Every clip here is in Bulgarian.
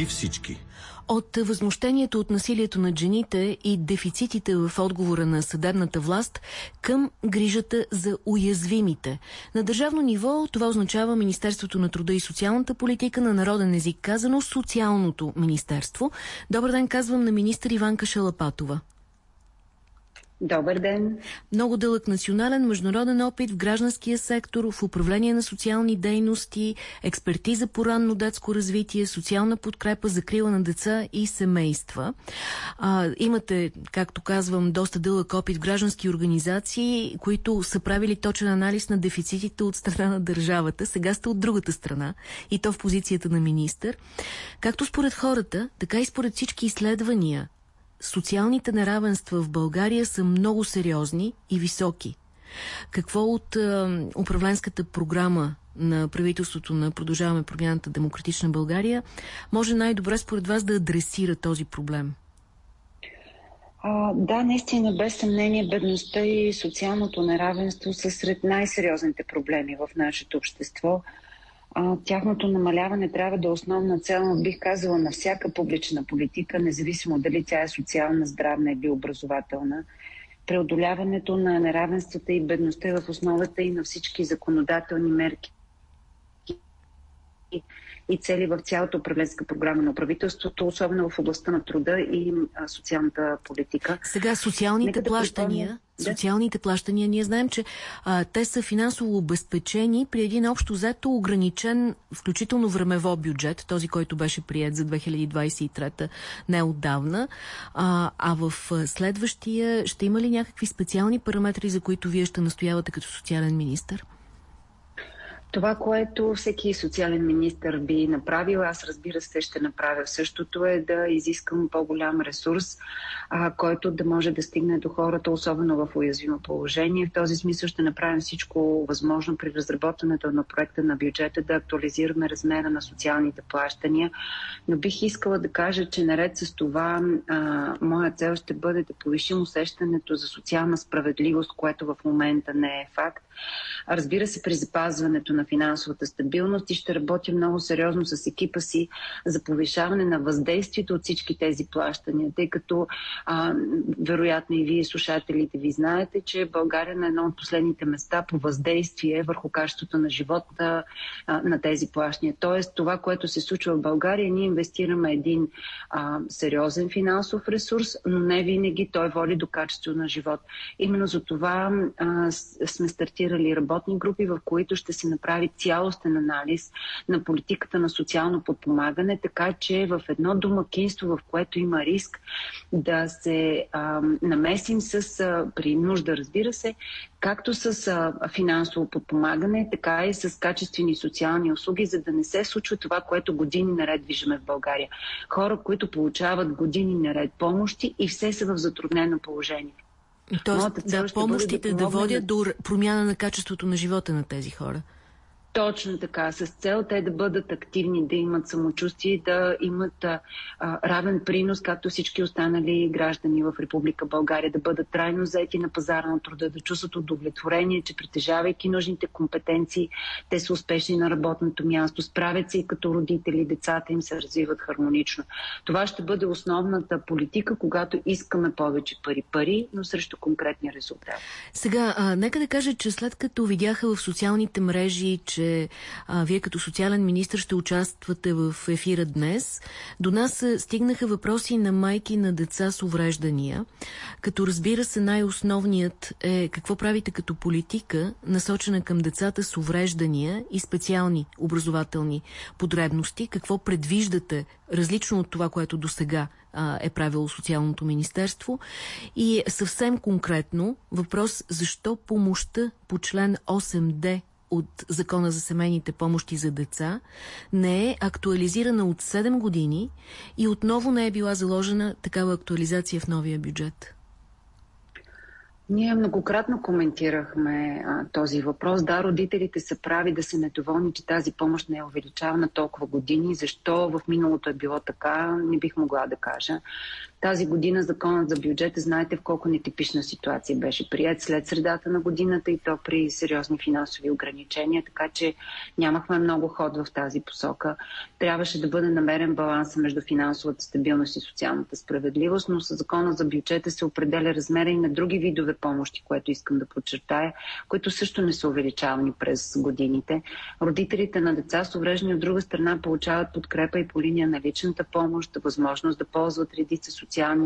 преди всички. От възмущението от насилието над жените и дефицитите в отговора на съдебната власт към грижата за уязвимите. На държавно ниво това означава Министерството на труда и социалната политика на народен език, казано Социалното министерство. Добър ден, казвам на министър Иванка Шалапатова. Добър ден! Много дълъг национален международен опит в гражданския сектор, в управление на социални дейности, експертиза по ранно детско развитие, социална подкрепа, закрила на деца и семейства. А, имате, както казвам, доста дълъг опит в граждански организации, които са правили точен анализ на дефицитите от страна на държавата. Сега сте от другата страна и то в позицията на министър. Както според хората, така и според всички изследвания социалните неравенства в България са много сериозни и високи. Какво от е, управленската програма на правителството на Продължаваме промяната Демократична България може най-добре според вас да адресира този проблем? А, да, наистина, без съмнение, бедността и социалното неравенство са сред най-сериозните проблеми в нашето общество а, тяхното намаляване трябва да е основна цел, бих казала, на всяка публична политика, независимо дали тя е социална, здравна или образователна. Преодоляването на неравенствата и бедността е в основата и на всички законодателни мерки и цели в цялата управленска програма на правителството, особено в областта на труда и социалната политика. Сега социалните да плащания, да? социалните плащания, ние знаем, че а, те са финансово обезпечени при един общо взето ограничен, включително времево бюджет, този, който беше прият за 2023 не отдавна, а, а в следващия ще има ли някакви специални параметри, за които вие ще настоявате като социален министр? Това, което всеки социален министр би направил, аз разбира се ще направя същото, е да изискам по-голям ресурс, а, който да може да стигне до хората, особено в уязвимо положение. В този смисъл ще направим всичко възможно при разработването на проекта на бюджета да актуализираме размера на социалните плащания. Но бих искала да кажа, че наред с това а, моя цел ще бъде да повишим усещането за социална справедливост, което в момента не е факт. Разбира се, при запазването на финансовата стабилност и ще работя много сериозно с екипа си за повишаване на въздействието от всички тези плащания, тъй като а, вероятно и вие, слушателите, ви знаете, че България е на едно от последните места по въздействие върху качеството на живота а, на тези плащания. Тоест, това, което се случва в България, ние инвестираме един а, сериозен финансов ресурс, но не винаги той води до качество на живот. Именно за това а, сме стартирали работни групи, в които ще се направи цялостен анализ на политиката на социално подпомагане, така че в едно домакинство, в което има риск да се а, намесим с, а, при нужда, разбира се, както с а, финансово подпомагане, така и с качествени социални услуги, за да не се случва това, което години наред виждаме в България. Хора, които получават години наред помощи и все са в затруднено положение. Тоест, да, помощите да, да водят до промяна на качеството на живота на тези хора. Точно така, с цел те да бъдат активни, да имат самочувствие, да имат а, равен принос, както всички останали граждани в Република България, да бъдат трайно заети на пазара на труда, да чувстват удовлетворение, че притежавайки нужните компетенции, те са успешни на работното място, справят се и като родители, децата им се развиват хармонично. Това ще бъде основната политика, когато искаме повече пари. Пари, но срещу конкретни резултати. Сега, а, нека да кажа, че след като видяха в социалните мрежи, че че а, вие като социален министр ще участвате в ефира днес. До нас стигнаха въпроси на майки на деца с увреждания, като разбира се най-основният е какво правите като политика, насочена към децата с увреждания и специални образователни потребности, какво предвиждате различно от това, което до сега е правило Социалното министерство. И съвсем конкретно въпрос защо помощта по член 8D от Закона за семейните помощи за деца не е актуализирана от 7 години и отново не е била заложена такава актуализация в новия бюджет? Ние многократно коментирахме а, този въпрос. Да, родителите са прави да се недоволни, че тази помощ не е увеличавана толкова години. Защо в миналото е било така, не бих могла да кажа. Тази година законът за бюджета, знаете в колко нетипична ситуация беше прият след средата на годината и то при сериозни финансови ограничения, така че нямахме много ход в тази посока. Трябваше да бъде намерен баланс между финансовата стабилност и социалната справедливост, но с закона за бюджета се определя размера и на други видове помощи, което искам да подчертая, които също не са увеличавани през годините. Родителите на деца с увреждане от друга страна получават подкрепа и по линия на личната помощ, възможност да ползват редица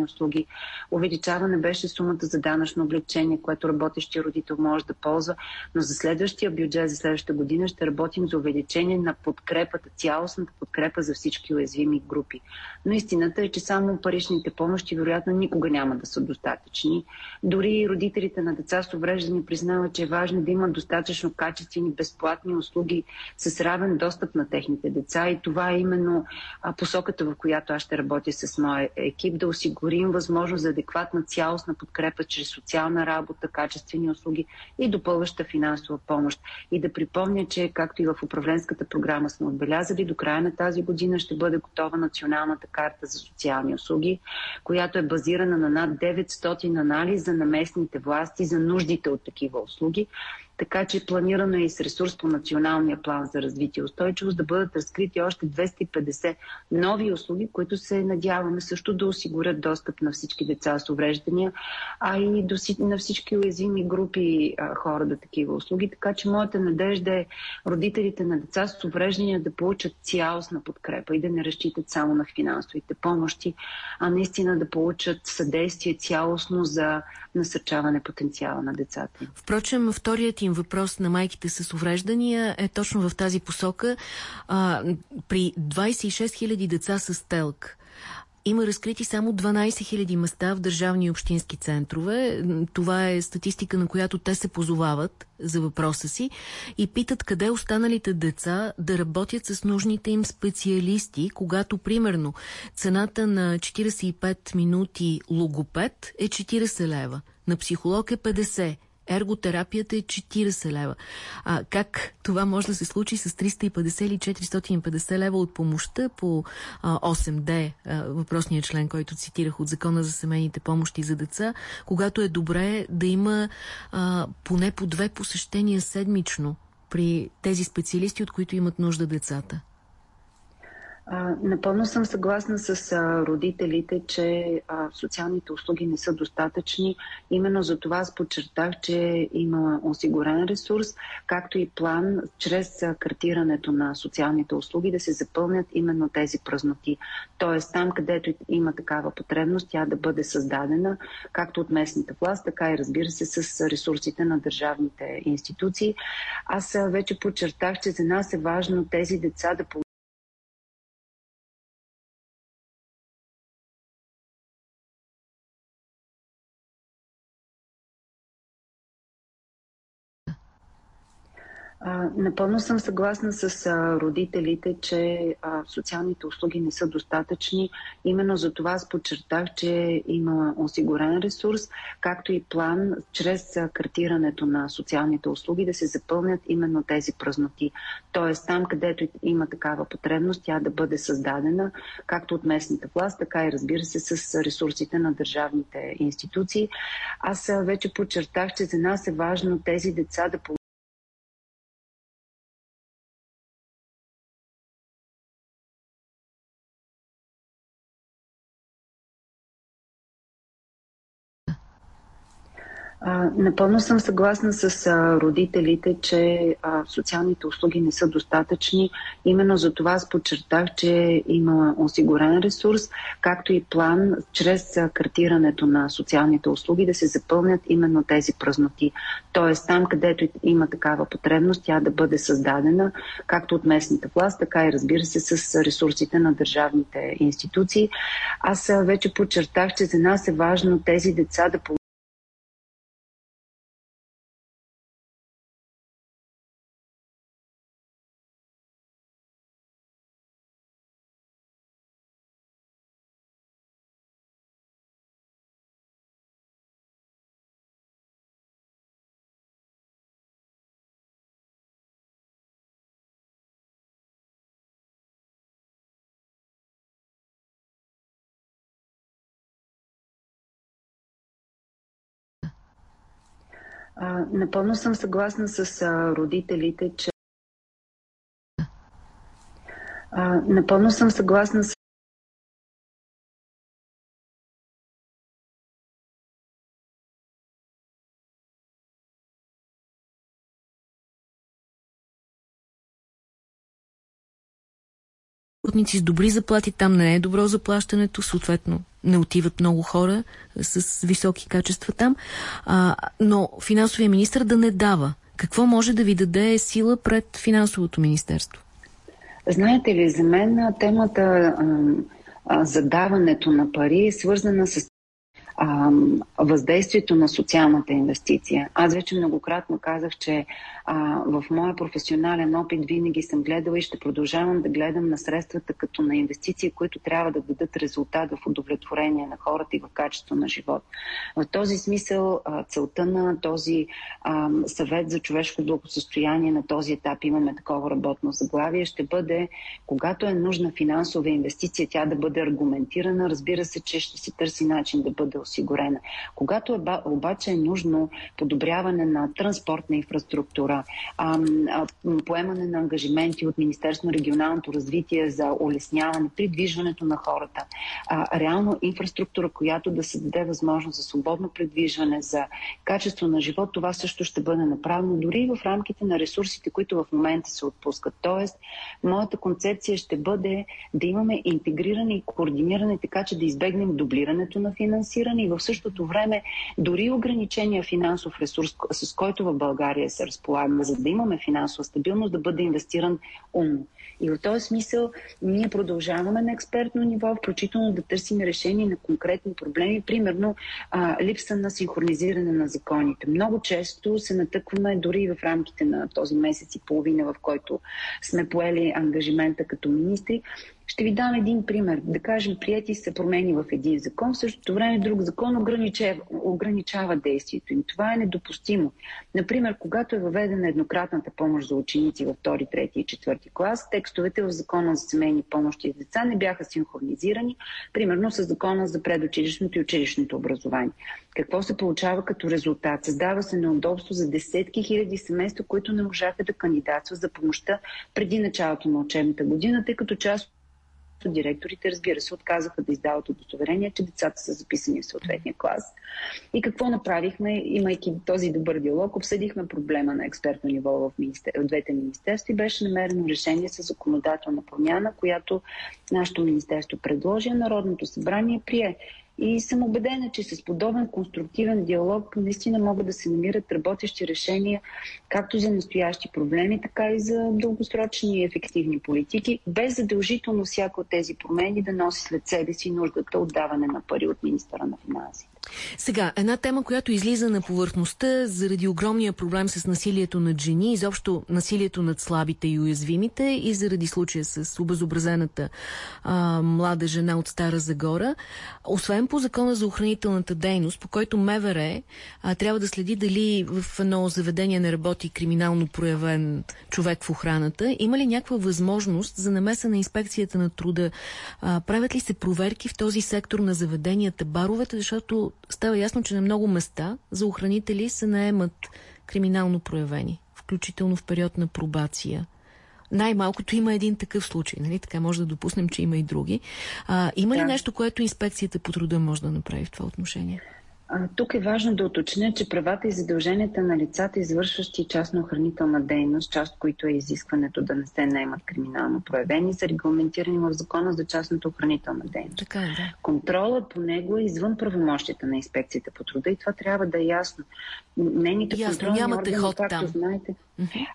услуги. Увеличаване беше сумата за данъчно облегчение, което работещия родител може да ползва, но за следващия бюджет, за следващата година ще работим за увеличение на подкрепата, цялостната подкрепа за всички уязвими групи. Но истината е, че само паричните помощи вероятно никога няма да са достатъчни. Дори родителите на деца с увреждане признават, че е важно да имат достатъчно качествени, безплатни услуги с равен достъп на техните деца и това е именно посоката, в която аз ще работя с моя екип, да осигурим възможност за адекватна цялостна подкрепа чрез социална работа, качествени услуги и допълваща финансова помощ. И да припомня, че както и в управленската програма сме отбелязали, до края на тази година ще бъде готова националната карта за социални услуги, която е базирана на над 900 анализа на местните власти за нуждите от такива услуги. Така че планирано е и с ресурс по националния план за развитие и устойчивост да бъдат разкрити още 250 нови услуги, които се надяваме също да осигурят достъп на всички деца с увреждания, а и на всички уязвими групи хора до такива услуги. Така че моята надежда е родителите на деца с увреждания да получат цялостна подкрепа и да не разчитат само на финансовите помощи, а наистина да получат съдействие цялостно за насърчаване потенциала на децата. Впрочем, вторият им въпрос на майките с увреждания е точно в тази посока. А, при 26 000 деца с телк има разкрити само 12 000 места в държавни и общински центрове. Това е статистика, на която те се позовават за въпроса си и питат къде останалите деца да работят с нужните им специалисти, когато, примерно, цената на 45 минути логопед е 40 лева, на психолог е 50 ерготерапията е 40 лева. А как това може да се случи с 350 или 450 лева от помощта по а, 8D, а, въпросния член, който цитирах от Закона за семейните помощи за деца, когато е добре да има а, поне по две посещения седмично при тези специалисти, от които имат нужда децата? А, напълно съм съгласна с а, родителите, че а, социалните услуги не са достатъчни. Именно за това аз подчертах, че има осигурен ресурс, както и план чрез а, картирането на социалните услуги да се запълнят именно тези празноти. Тоест там, където има такава потребност, тя да бъде създадена, както от местната власт, така и разбира се с ресурсите на държавните институции. Аз а, вече подчертах, че за нас е важно тези деца да получат А, напълно съм съгласна с а, родителите, че а, социалните услуги не са достатъчни. Именно за това аз подчертах, че има осигурен ресурс, както и план чрез а, картирането на социалните услуги да се запълнят именно тези празноти. Тоест там, където има такава потребност, тя да бъде създадена, както от местната власт, така и разбира се с ресурсите на държавните институции. Аз а, вече подчертах, че за нас е важно тези деца да получат А, напълно съм съгласна с а, родителите, че а, социалните услуги не са достатъчни. Именно за това аз подчертах, че има осигурен ресурс, както и план чрез а, картирането на социалните услуги да се запълнят именно тези празноти. Тоест там, където има такава потребност, тя да бъде създадена, както от местната власт, така и разбира се с ресурсите на държавните институции. Аз а, вече подчертах, че за нас е важно тези деца да получат А, напълно съм съгласна с а, родителите, че а, напълно съм съгласна с работници с добри заплати, там не е добро заплащането, съответно не отиват много хора с високи качества там, а, но финансовия министр да не дава. Какво може да ви даде сила пред финансовото министерство? Знаете ли, за мен темата а, за даването на пари е свързана с а, въздействието на социалната инвестиция. Аз вече многократно казах, че а, в моя професионален опит винаги съм гледала и ще продължавам да гледам на средствата като на инвестиции, които трябва да дадат резултат в удовлетворение на хората и в качество на живот. В този смисъл а, целта на този а, съвет за човешко благосостояние на този етап имаме такова работно заглавие, ще бъде, когато е нужна финансова инвестиция, тя да бъде аргументирана. Разбира се, че ще се търси начин да бъде осигурена. Когато е, обаче е нужно подобряване на транспортна инфраструктура, а, а, поемане на ангажименти от Министерство на регионалното развитие за улесняване придвижването на хората, а, реално инфраструктура, която да се даде възможност за свободно придвижване, за качество на живот, това също ще бъде направено дори и в рамките на ресурсите, които в момента се отпускат. Тоест, моята концепция ще бъде да имаме интегриране и координиране, така че да избегнем дублирането на финансиране и в същото време дори ограничения финансов ресурс, с който в България се разполага, за да имаме финансова стабилност, да бъде инвестиран умно. И в този смисъл ние продължаваме на експертно ниво, включително да търсим решение на конкретни проблеми, примерно а, липса на синхронизиране на законите. Много често се натъкваме дори в рамките на този месец и половина, в който сме поели ангажимента като министри, ще ви дам един пример. Да кажем, прияти се промени в един закон, в същото време друг закон ограничава, ограничава действието им. Това е недопустимо. Например, когато е въведена еднократната помощ за ученици във 2, 3 и 4 клас, текстовете в закона за семейни помощи за деца не бяха синхронизирани, примерно с закона за предучилищното и училищното образование. Какво се получава като резултат? Създава се неудобство за десетки хиляди семейства, които не можаха да кандидатстват за помощта преди началото на учебната година, тъй като част директорите, разбира се, отказаха да издават удостоверение, че децата са записани в съответния клас. И какво направихме, имайки този добър диалог, обсъдихме проблема на експертно ниво в, министер... двете министерства и беше намерено решение с законодателна промяна, която нашето министерство предложи, а Народното събрание прие. И съм убедена, че с подобен конструктивен диалог наистина могат да се намират работещи решения както за настоящи проблеми, така и за дългосрочни и ефективни политики, без задължително всяко от тези промени да носи след себе си нуждата от даване на пари от министъра на финансите. Сега, една тема, която излиза на повърхността заради огромния проблем с насилието над жени, изобщо насилието над слабите и уязвимите и заради случая с обезобразената а, млада жена от Стара Загора. Освен по закона за охранителната дейност, по който МВР а, трябва да следи дали в едно заведение не работи криминално проявен човек в охраната, има ли някаква възможност за намеса на инспекцията на труда? А, правят ли се проверки в този сектор на заведенията, баровете, защото става ясно, че на много места за охранители се наемат криминално проявени, включително в период на пробация. Най-малкото има един такъв случай, нали? Така може да допуснем, че има и други. А, има да. ли нещо, което инспекцията по труда може да направи в това отношение? Тук е важно да уточня, че правата и задълженията на лицата, извършващи частна охранителна дейност, част които е изискването да не се наемат криминално проявени, са регламентирани в закона за частната охранителна дейност. Така е, да. Контролът по него е извън правомощите на инспекцията по труда и това трябва да е ясно. Нейните ясно, нямате органи, ход както там. знаете,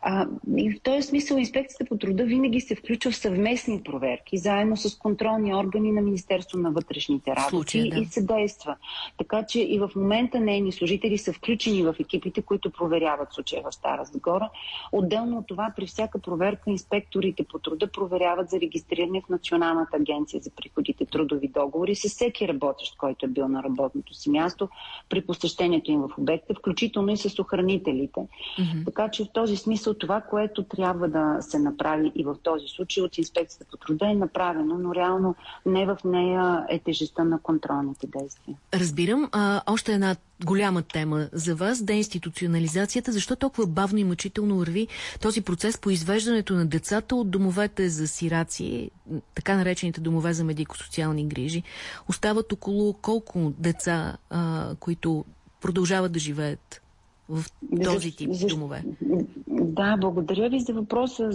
а, и в този смисъл инспекцията по труда винаги се включва в съвместни проверки, заедно с контролни органи на Министерство на вътрешните работи Случай, да. и се действа. Така че и в момента нейни служители са включени в екипите, които проверяват случая в Стара Загора. Отделно от това, при всяка проверка инспекторите по труда проверяват за регистриране в Националната агенция за приходите трудови договори с всеки работещ, който е бил на работното си място при посещението им в обекта, включително и с охранителите. Mm-hmm. Така че в този този смисъл това, което трябва да се направи и в този случай от инспекцията по труда е направено, но реално не в нея е тежестта на контролните действия. Разбирам. А, още една голяма тема за вас – деинституционализацията. Защо толкова бавно и мъчително върви този процес по извеждането на децата от домовете за сираци, така наречените домове за медико-социални грижи? Остават около колко деца, а, които продължават да живеят в този тип домове? Да, благодаря ви за въпроса.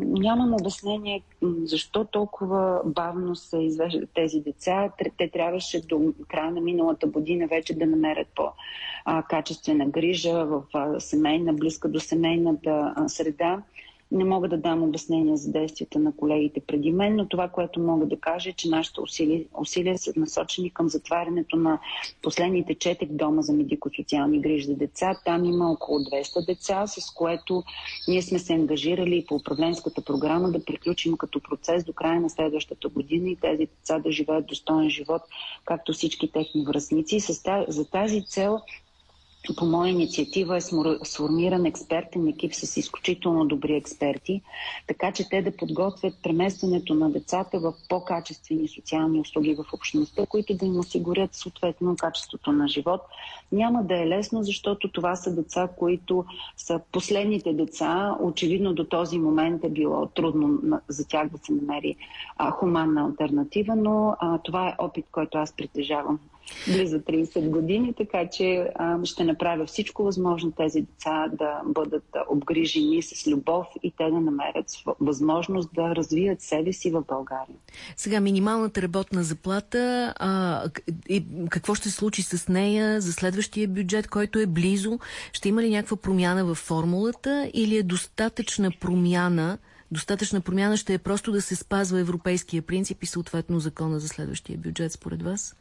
Нямам обяснение защо толкова бавно се извеждат тези деца. Те трябваше до края на миналата година вече да намерят по-качествена грижа в семейна, близка до семейната среда. Не мога да дам обяснение за действията на колегите преди мен, но това, което мога да кажа е, че нашите усилия, усилия са насочени към затварянето на последните четири дома за медико-социални грижи за деца. Там има около 200 деца, с което ние сме се ангажирали по управленската програма да приключим като процес до края на следващата година и тези деца да живеят достоен живот, както всички техни връзници. За тази цел по моя инициатива е сформиран експертен екип с изключително добри експерти, така че те да подготвят преместването на децата в по-качествени социални услуги в общността, които да им осигурят съответно качеството на живот. Няма да е лесно, защото това са деца, които са последните деца. Очевидно до този момент е било трудно за тях да се намери хуманна альтернатива, но това е опит, който аз притежавам близо 30 години, така че ще направя всичко възможно тези деца да бъдат обгрижени с любов и те да намерят възможност да развият себе си в България. Сега минималната работна заплата, а, и какво ще случи с нея за следващия бюджет, който е близо? Ще има ли някаква промяна в формулата или е достатъчна промяна Достатъчна промяна ще е просто да се спазва европейския принцип и съответно закона за следващия бюджет, според вас?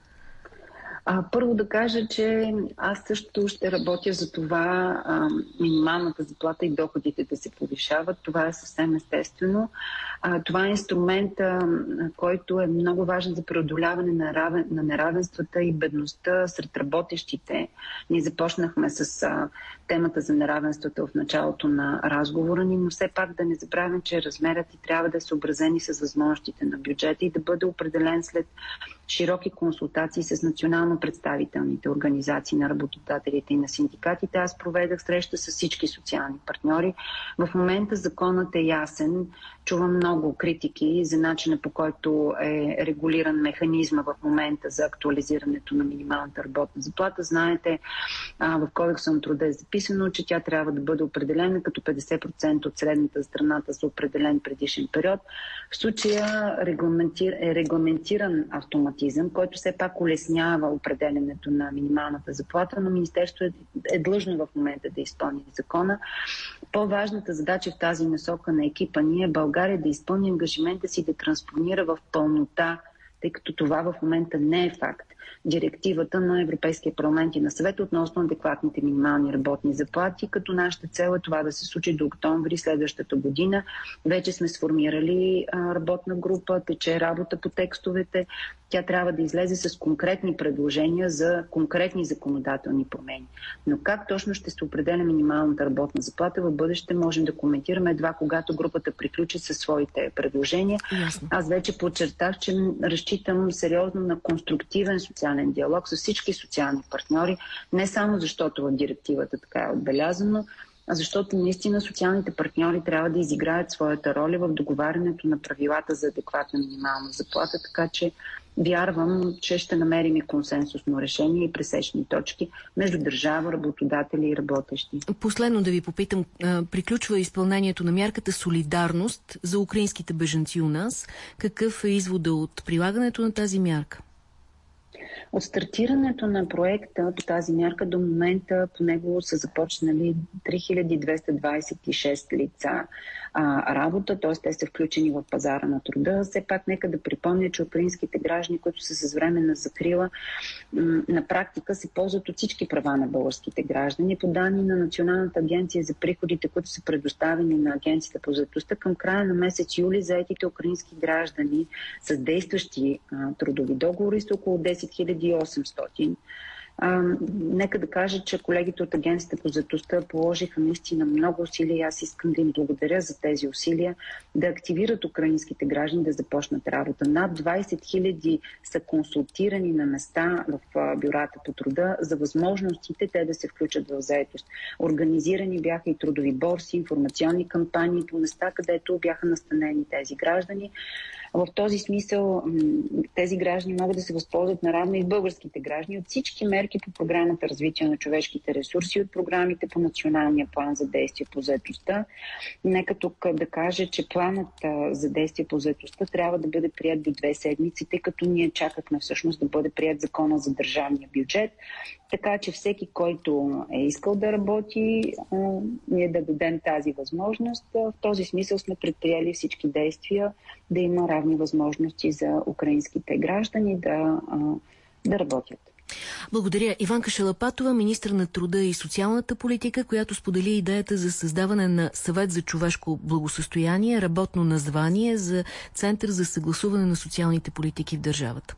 А, първо да кажа, че аз също ще работя за това а, минималната заплата и доходите да се повишават. Това е съвсем естествено. А, това е инструмент, а, който е много важен за преодоляване на, равен, на неравенствата и бедността сред работещите. Ние започнахме с а, темата за неравенствата в началото на разговора ни, но все пак да не забравяме, че размерът и трябва да е съобразени с възможностите на бюджета и да бъде определен след широки консултации с национално представителните организации на работодателите и на синдикатите. Аз проведах среща с всички социални партньори. В момента законът е ясен. Чувам много критики за начина по който е регулиран механизма в момента за актуализирането на минималната работна заплата. Знаете, в Кодекса на труда е записано, че тя трябва да бъде определена като 50% от средната страната за определен предишен период. В случая е регламентиран автоматизъм, който все пак улеснява определенето на минималната заплата, но Министерството е, е длъжно в момента да изпълни закона. По-важната задача в тази насока на екипа ни е България да изпълни ангажимента си да транспонира в пълнота тъй като това в момента не е факт. Директивата на Европейския парламент и на съвет относно адекватните минимални работни заплати, като нашата цел е това да се случи до октомври следващата година. Вече сме сформирали работна група, тече работа по текстовете. Тя трябва да излезе с конкретни предложения за конкретни законодателни промени. Но как точно ще се определя минималната работна заплата в бъдеще, можем да коментираме едва когато групата приключи със своите предложения. Ясно. Аз вече подчертах, че разчитам сериозно на конструктивен социален диалог с всички социални партньори, не само защото в директивата така е отбелязано, а защото наистина социалните партньори трябва да изиграят своята роля в договарянето на правилата за адекватна минимална заплата, така че вярвам, че ще намерим и консенсусно решение и пресечни точки между държава, работодатели и работещи. Последно да ви попитам, приключва изпълнението на мярката Солидарност за украинските бежанци у нас. Какъв е извода от прилагането на тази мярка? От стартирането на проекта по тази мярка до момента по него са започнали 3226 лица а, работа, т.е. те са включени в пазара на труда. Все пак нека да припомня, че украинските граждани, които са с време на закрила, на практика се ползват от всички права на българските граждани. По данни на Националната агенция за приходите, които са предоставени на агенцията по заедостта, към края на месец юли заетите украински граждани с действащи а, трудови договори са около 10 800 А, нека да кажа, че колегите от Агенцията по заедостта положиха наистина много усилия. Аз искам да им благодаря за тези усилия да активират украинските граждани да започнат работа. Над 20 хиляди са консултирани на места в бюрата по труда за възможностите те да се включат в заедост. Организирани бяха и трудови борси, информационни кампании по места, където бяха настанени тези граждани. В този смисъл тези граждани могат да се възползват наравно и българските граждани от всички мерки по програмата развитие на човешките ресурси, от програмите по националния план за действие по заедостта. Нека тук да кажа, че планът за действие по заедостта трябва да бъде прият до две седмици, тъй като ние чакахме всъщност да бъде прият закона за държавния бюджет. Така че всеки, който е искал да работи, ние да дадем тази възможност. В този смисъл сме предприели всички действия да има равни възможности за украинските граждани да, да работят. Благодаря. Иванка Шалапатова, министр на труда и социалната политика, която сподели идеята за създаване на съвет за човешко благосостояние, работно название за Център за съгласуване на социалните политики в държавата.